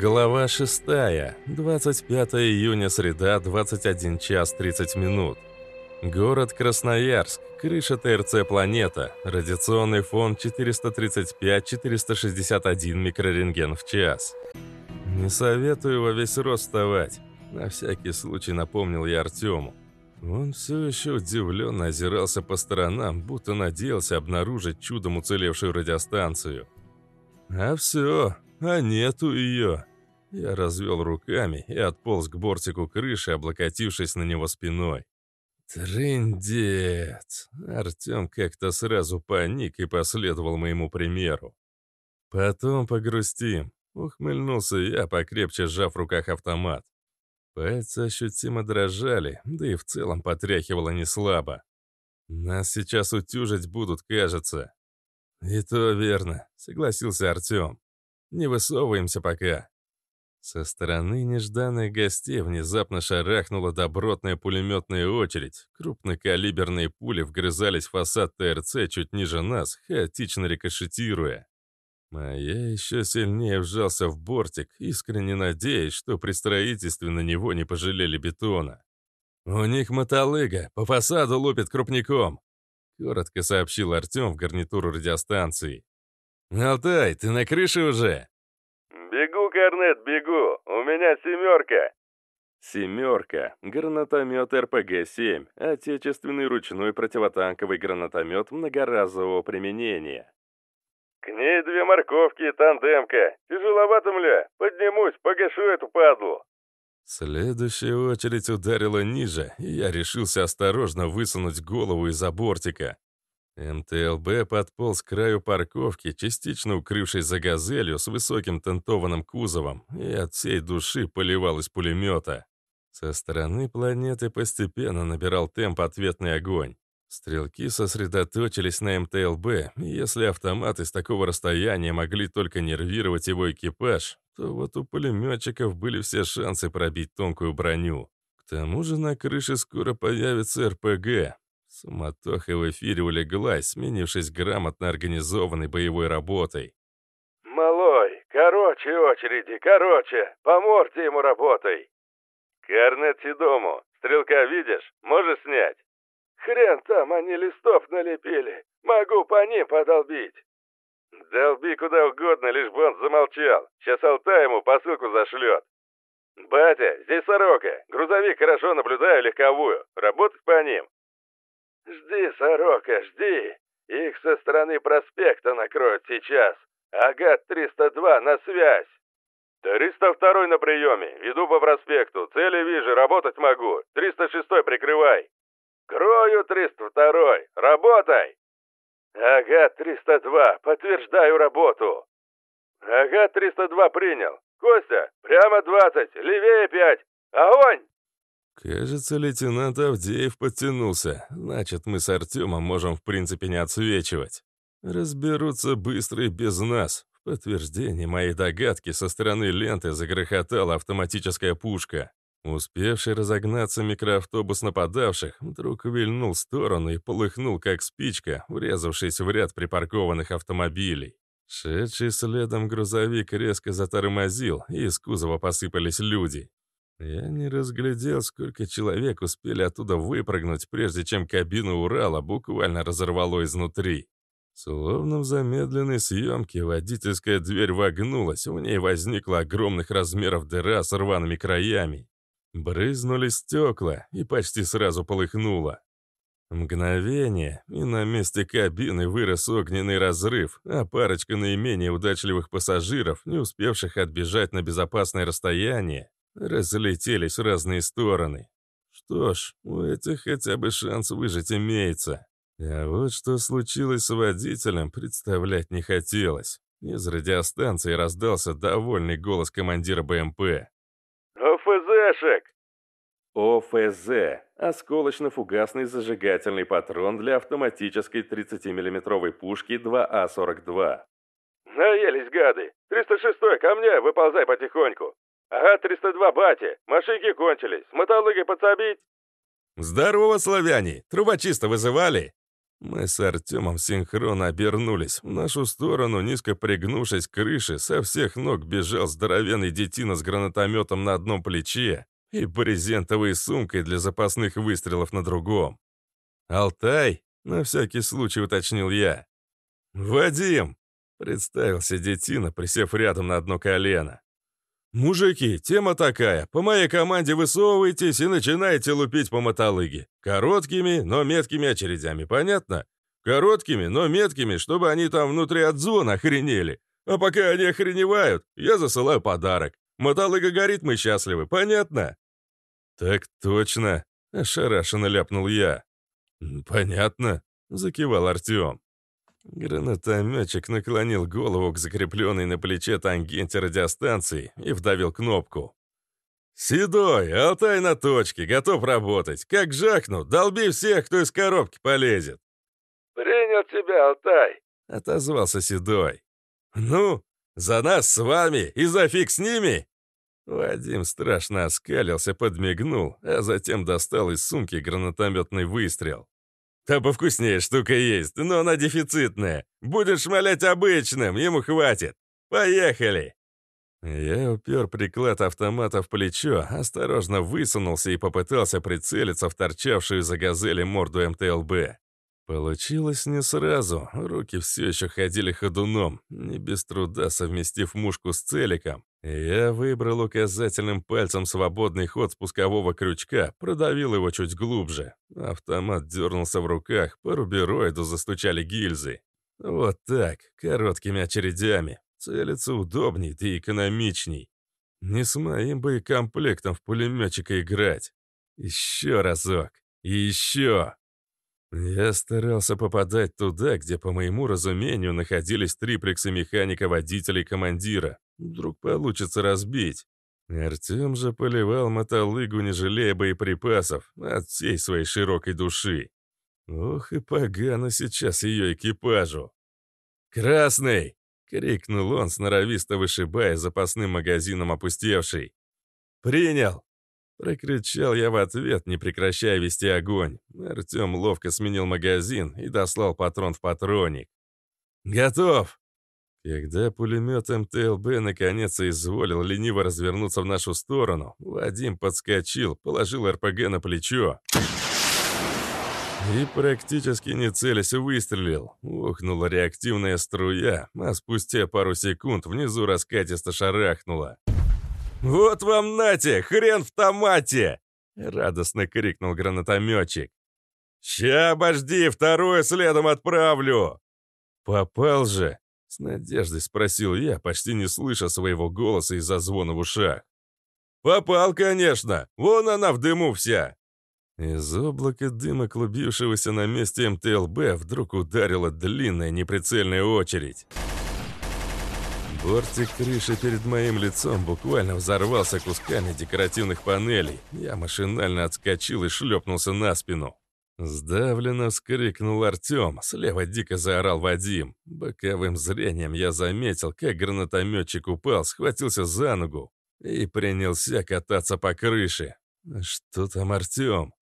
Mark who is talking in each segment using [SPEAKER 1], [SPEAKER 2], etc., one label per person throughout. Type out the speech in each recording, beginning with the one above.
[SPEAKER 1] Глава 6. 25 июня, среда, 21 час 30 минут. Город Красноярск. Крыша ТРЦ «Планета». Радиационный фон 435-461 микрорентген в час. «Не советую во весь рост вставать», — на всякий случай напомнил я Артему. Он все еще удивленно озирался по сторонам, будто надеялся обнаружить чудом уцелевшую радиостанцию. А все, а нету ее. Я развел руками и отполз к бортику крыши, облокотившись на него спиной. Трындец! Артем как-то сразу паник и последовал моему примеру. Потом погрустим. Ухмыльнулся я, покрепче сжав в руках автомат. Пальцы ощутимо дрожали, да и в целом потряхивало неслабо. Нас сейчас утюжить будут, кажется. И то верно, согласился Артем. Не высовываемся пока. Со стороны нежданных гостей внезапно шарахнула добротная пулеметная очередь. Крупнокалиберные пули вгрызались в фасад ТРЦ чуть ниже нас, хаотично рикошетируя. А я еще сильнее вжался в бортик, искренне надеясь, что при строительстве на него не пожалели бетона. «У них мотолыга, по фасаду лупит крупником», — коротко сообщил Артем в гарнитуру радиостанции. «Алтай, ты на крыше уже?»
[SPEAKER 2] «Бегу, Корнет, бегу! У меня семерка!»
[SPEAKER 1] «Семерка» — гранатомет РПГ-7, отечественный ручной противотанковый гранатомет многоразового применения.
[SPEAKER 2] «К ней две морковки и тандемка. Тяжеловато, мля. Поднимусь, погашу эту падлу».
[SPEAKER 1] Следующая очередь ударила ниже, и я решился осторожно высунуть голову из-за бортика. МТЛБ подполз к краю парковки, частично укрывшись за «Газелью» с высоким тентованным кузовом, и от всей души поливал из пулемета. Со стороны планеты постепенно набирал темп ответный огонь. Стрелки сосредоточились на МТЛБ, и если автоматы с такого расстояния могли только нервировать его экипаж, то вот у пулеметчиков были все шансы пробить тонкую броню. К тому же на крыше скоро появится РПГ, Суматоха в эфире улеглась, сменившись грамотно организованной боевой работой.
[SPEAKER 2] «Малой, короче очереди, короче, по морде ему работай!» «Корнет Седому, стрелка видишь? Можешь снять?» «Хрен там, они листов налепили, могу по ним подолбить!» «Долби куда угодно, лишь бы он замолчал, сейчас Алтай ему посылку зашлет!» «Батя, здесь сорока, грузовик хорошо наблюдаю легковую, работать по ним!» «Жди! Их со стороны проспекта накроют сейчас. Агат-302 на связь!» «302 на приеме. Иду по проспекту. Цели вижу, работать могу. 306 прикрывай». «Крою 302 Работай!» «Агат-302, подтверждаю работу!» «Агат-302 принял. Костя, прямо 20, левее 5. Огонь!»
[SPEAKER 1] Кажется, лейтенант Авдеев подтянулся. Значит, мы с Артемом можем в принципе не отсвечивать. Разберутся быстро и без нас. В подтверждение моей догадки со стороны ленты загрохотала автоматическая пушка. Успевший разогнаться микроавтобус нападавших вдруг вильнул в сторону и полыхнул, как спичка, врезавшись в ряд припаркованных автомобилей. Шедший следом грузовик резко затормозил, и из кузова посыпались люди. Я не разглядел, сколько человек успели оттуда выпрыгнуть, прежде чем кабину Урала буквально разорвало изнутри. Словно в замедленной съемке водительская дверь вогнулась, у ней возникла огромных размеров дыра с рваными краями. Брызнули стекла и почти сразу полыхнуло. Мгновение, и на месте кабины вырос огненный разрыв, а парочка наименее удачливых пассажиров, не успевших отбежать на безопасное расстояние, разлетелись в разные стороны. Что ж, у этих хотя бы шанс выжить имеется. А вот что случилось с водителем, представлять не хотелось. Из радиостанции раздался довольный голос командира БМП.
[SPEAKER 2] «ОФЗшек!»
[SPEAKER 1] ОФЗ – осколочно-фугасный зажигательный патрон для автоматической 30 миллиметровой пушки 2А-42.
[SPEAKER 2] «Наелись, гады! 306-й, ко мне, выползай потихоньку! «Ага, 302, батя! Машинки кончились! С подсобить!»
[SPEAKER 1] «Здорово, славяне! Трубочиста вызывали?» Мы с Артемом синхронно обернулись. В нашу сторону, низко пригнувшись к крыше, со всех ног бежал здоровенный детина с гранатометом на одном плече и брезентовой сумкой для запасных выстрелов на другом. «Алтай?» — на всякий случай уточнил я. «Вадим!» — представился детина, присев рядом на одно колено. «Мужики, тема такая. По моей команде высовывайтесь и начинаете лупить по мотолыге. Короткими, но меткими очередями, понятно? Короткими, но меткими, чтобы они там внутри от зон охренели. А пока они охреневают, я засылаю подарок. Мотолыга горит, мы счастливы, понятно?» «Так точно», — ошарашенно ляпнул я. «Понятно», — закивал Артем. Гранатометчик наклонил голову к закрепленной на плече тангенте радиостанции и вдавил кнопку. «Седой, Алтай на точке, готов работать. Как жахну, долби всех, кто из коробки полезет».
[SPEAKER 2] «Принял тебя, Алтай», —
[SPEAKER 1] отозвался Седой. «Ну, за нас с вами и за фиг с ними!» Вадим страшно оскалился, подмигнул, а затем достал из сумки гранатометный выстрел. «Да повкуснее штука есть, но она дефицитная. Будешь шмалять обычным, ему хватит. Поехали!» Я упер приклад автомата в плечо, осторожно высунулся и попытался прицелиться в торчавшую за газели морду МТЛБ. Получилось не сразу, руки все еще ходили ходуном, не без труда совместив мушку с целиком. Я выбрал указательным пальцем свободный ход спускового крючка, продавил его чуть глубже. Автомат дернулся в руках, по рубероиду застучали гильзы. Вот так, короткими очередями. Целиться удобней, да и экономичней. Не с моим боекомплектом в пулеметчика играть. Еще разок. И еще. Я старался попадать туда, где, по моему разумению, находились триплексы механика, водителя и командира. Вдруг получится разбить. Артем же поливал мотолыгу, не жалея боеприпасов, от всей своей широкой души. Ох и погано сейчас ее экипажу. «Красный!» — крикнул он, сноровисто вышибая запасным магазином опустевший. «Принял!» Прокричал я в ответ, не прекращая вести огонь. Артем ловко сменил магазин и дослал патрон в патроник. «Готов!» Когда пулемет МТЛБ наконец изволил лениво развернуться в нашу сторону, Вадим подскочил, положил РПГ на плечо и практически не целясь выстрелил. Ухнула реактивная струя, а спустя пару секунд внизу раскатисто шарахнула. «Вот вам нате, хрен в томате!» — радостно крикнул гранатометчик. «Ща обожди, второе следом отправлю!» «Попал же!» — с надеждой спросил я, почти не слыша своего голоса из-за звона в ушах. «Попал, конечно! Вон она в дыму вся!» Из облака дыма, клубившегося на месте МТЛБ, вдруг ударила длинная неприцельная очередь. Бортик крыши перед моим лицом буквально взорвался кусками декоративных панелей. Я машинально отскочил и шлепнулся на спину. Сдавленно вскрикнул Артем, слева дико заорал Вадим. Боковым зрением я заметил, как гранатометчик упал, схватился за ногу и принялся кататься по крыше. Что там Артем?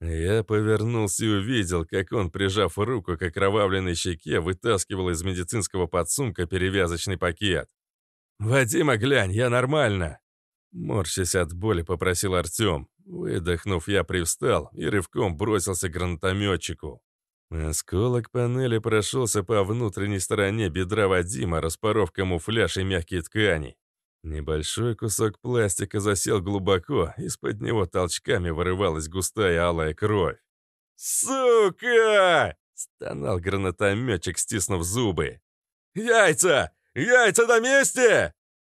[SPEAKER 1] Я повернулся и увидел, как он, прижав руку к окровавленной щеке, вытаскивал из медицинского подсумка перевязочный пакет. «Вадима, глянь, я нормально!» Морщась от боли, попросил Артем. Выдохнув, я привстал и рывком бросился к гранатометчику. Осколок панели прошелся по внутренней стороне бедра Вадима, распоров камуфляж и мягкие ткани. Небольшой кусок пластика засел глубоко, из-под него толчками вырывалась густая алая кровь. «Сука!» — стонал гранатометчик, стиснув зубы. «Яйца! Яйца на месте!»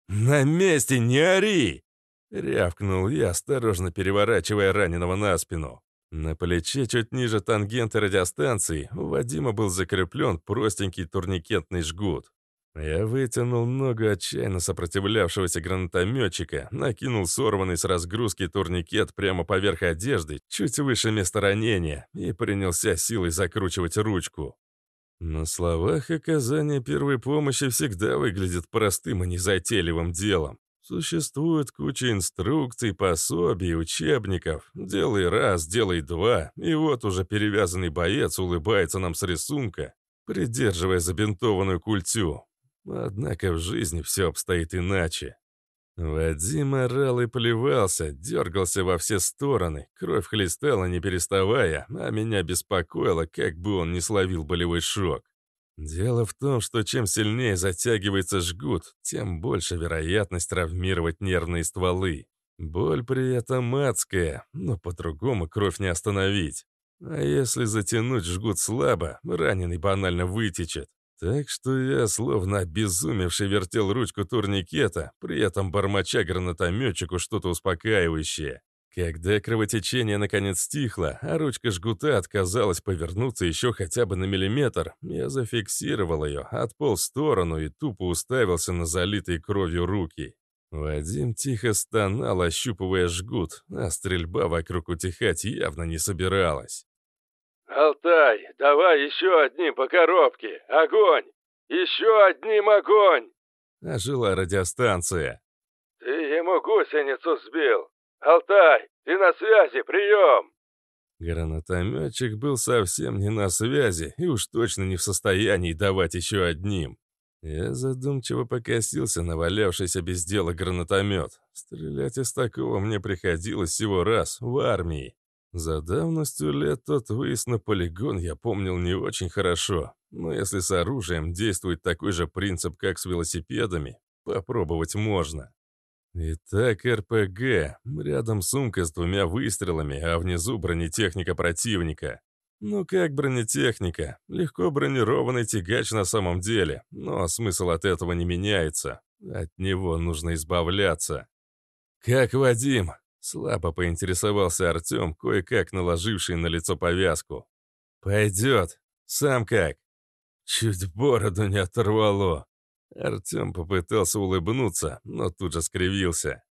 [SPEAKER 1] «На месте, не ори!» — рявкнул я, осторожно переворачивая раненого на спину. На плече, чуть ниже тангенты радиостанции, у Вадима был закреплен простенький турникетный жгут. Я вытянул ногу отчаянно сопротивлявшегося гранатометчика, накинул сорванный с разгрузки турникет прямо поверх одежды, чуть выше места ранения, и принялся силой закручивать ручку. На словах оказание первой помощи всегда выглядит простым и незатейливым делом. Существует куча инструкций, пособий, учебников. Делай раз, делай два, и вот уже перевязанный боец улыбается нам с рисунка, придерживая забинтованную культю. Однако в жизни все обстоит иначе. Вадим орал и плевался, дергался во все стороны, кровь хлестала не переставая, а меня беспокоило, как бы он не словил болевой шок. Дело в том, что чем сильнее затягивается жгут, тем больше вероятность травмировать нервные стволы. Боль при этом адская, но по-другому кровь не остановить. А если затянуть жгут слабо, раненый банально вытечет. Так что я, словно обезумевший, вертел ручку турникета, при этом бормоча гранатометчику что-то успокаивающее. Когда кровотечение наконец стихло, а ручка жгута отказалась повернуться еще хотя бы на миллиметр, я зафиксировал ее, отполз в сторону и тупо уставился на залитые кровью руки. Вадим тихо стонал, ощупывая жгут, а стрельба вокруг утихать явно не собиралась.
[SPEAKER 2] «Алтай, давай еще одним по коробке! Огонь! Еще одним огонь!»
[SPEAKER 1] Ожила радиостанция.
[SPEAKER 2] «Ты ему гусеницу сбил! «Алтай, ты на связи, прием!»
[SPEAKER 1] Гранатометчик был совсем не на связи и уж точно не в состоянии давать еще одним. Я задумчиво покосился на валявшийся без дела гранатомет. Стрелять из такого мне приходилось всего раз, в армии. За давностью лет тот выезд на полигон я помнил не очень хорошо, но если с оружием действует такой же принцип, как с велосипедами, попробовать можно. Итак, РПГ. Рядом сумка с двумя выстрелами, а внизу бронетехника противника. Ну как бронетехника? Легко бронированный тягач на самом деле, но смысл от этого не меняется. От него нужно избавляться. «Как Вадим?» — слабо поинтересовался Артем, кое-как наложивший на лицо повязку. «Пойдет. Сам как?» Чуть бороду не оторвало. Артем попытался улыбнуться, но тут же скривился.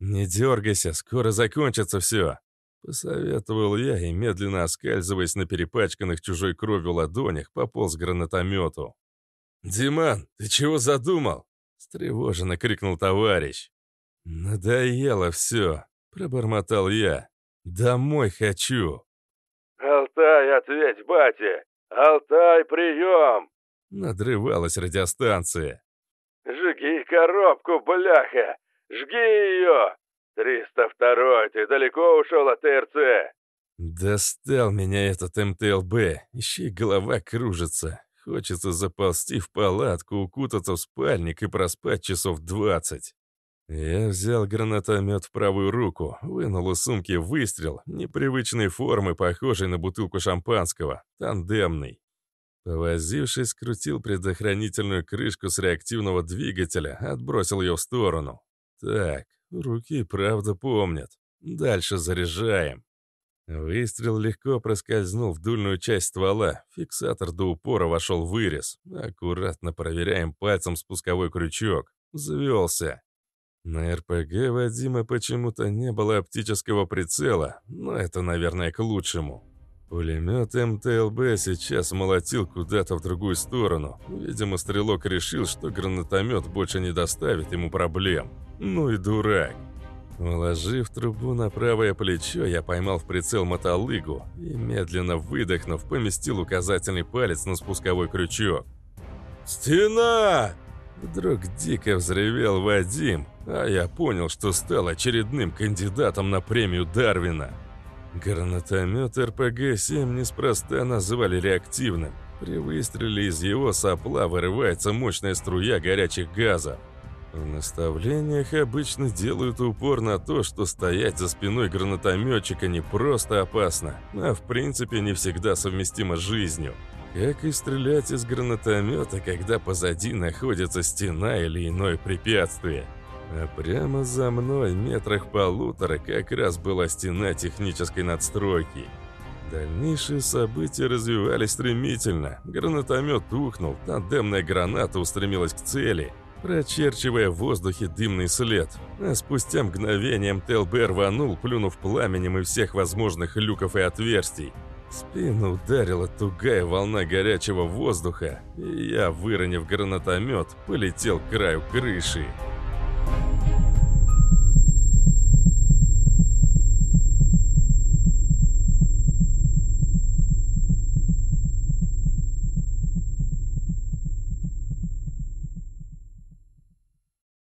[SPEAKER 1] «Не дергайся, скоро закончится все», — посоветовал я и, медленно оскальзываясь на перепачканных чужой кровью ладонях, пополз к гранатомету. «Диман, ты чего задумал?» — встревоженно крикнул товарищ. «Надоело все», — пробормотал я. «Домой хочу».
[SPEAKER 2] «Алтай, ответь, батя! Алтай, прием!»
[SPEAKER 1] Надрывалась радиостанция.
[SPEAKER 2] «Жги коробку, бляха! Жги ее! 302 ты далеко ушел от ТРЦ?»
[SPEAKER 1] Достал меня этот МТЛБ, еще и голова кружится. Хочется заползти в палатку, укутаться в спальник и проспать часов двадцать. Я взял гранатомет в правую руку, вынул из сумки выстрел, непривычной формы, похожей на бутылку шампанского, тандемный. Повозившись, скрутил предохранительную крышку с реактивного двигателя, отбросил ее в сторону. Так, руки правда помнят. Дальше заряжаем. Выстрел легко проскользнул в дульную часть ствола. Фиксатор до упора вошел в вырез. Аккуратно проверяем пальцем спусковой крючок. Завелся. На РПГ Вадима почему-то не было оптического прицела, но это, наверное, к лучшему. Пулемет МТЛБ сейчас молотил куда-то в другую сторону. Видимо, стрелок решил, что гранатомет больше не доставит ему проблем. Ну и дурак. Уложив трубу на правое плечо, я поймал в прицел мотолыгу и, медленно выдохнув, поместил указательный палец на спусковой крючок. «Стена!» Вдруг дико взревел Вадим, а я понял, что стал очередным кандидатом на премию Дарвина. Гранатомет РПГ-7 неспроста назвали реактивным. При выстреле из его сопла вырывается мощная струя горячих газов. В наставлениях обычно делают упор на то, что стоять за спиной гранатометчика не просто опасно, а в принципе не всегда совместимо с жизнью. Как и стрелять из гранатомета, когда позади находится стена или иное препятствие. А прямо за мной, метрах полутора, как раз была стена технической надстройки. Дальнейшие события развивались стремительно. Гранатомет ухнул, тандемная граната устремилась к цели, прочерчивая в воздухе дымный след. А спустя мгновение МТЛБ рванул, плюнув пламенем из всех возможных люков и отверстий. Спину ударила тугая волна горячего воздуха, и я, выронив гранатомет, полетел к краю крыши.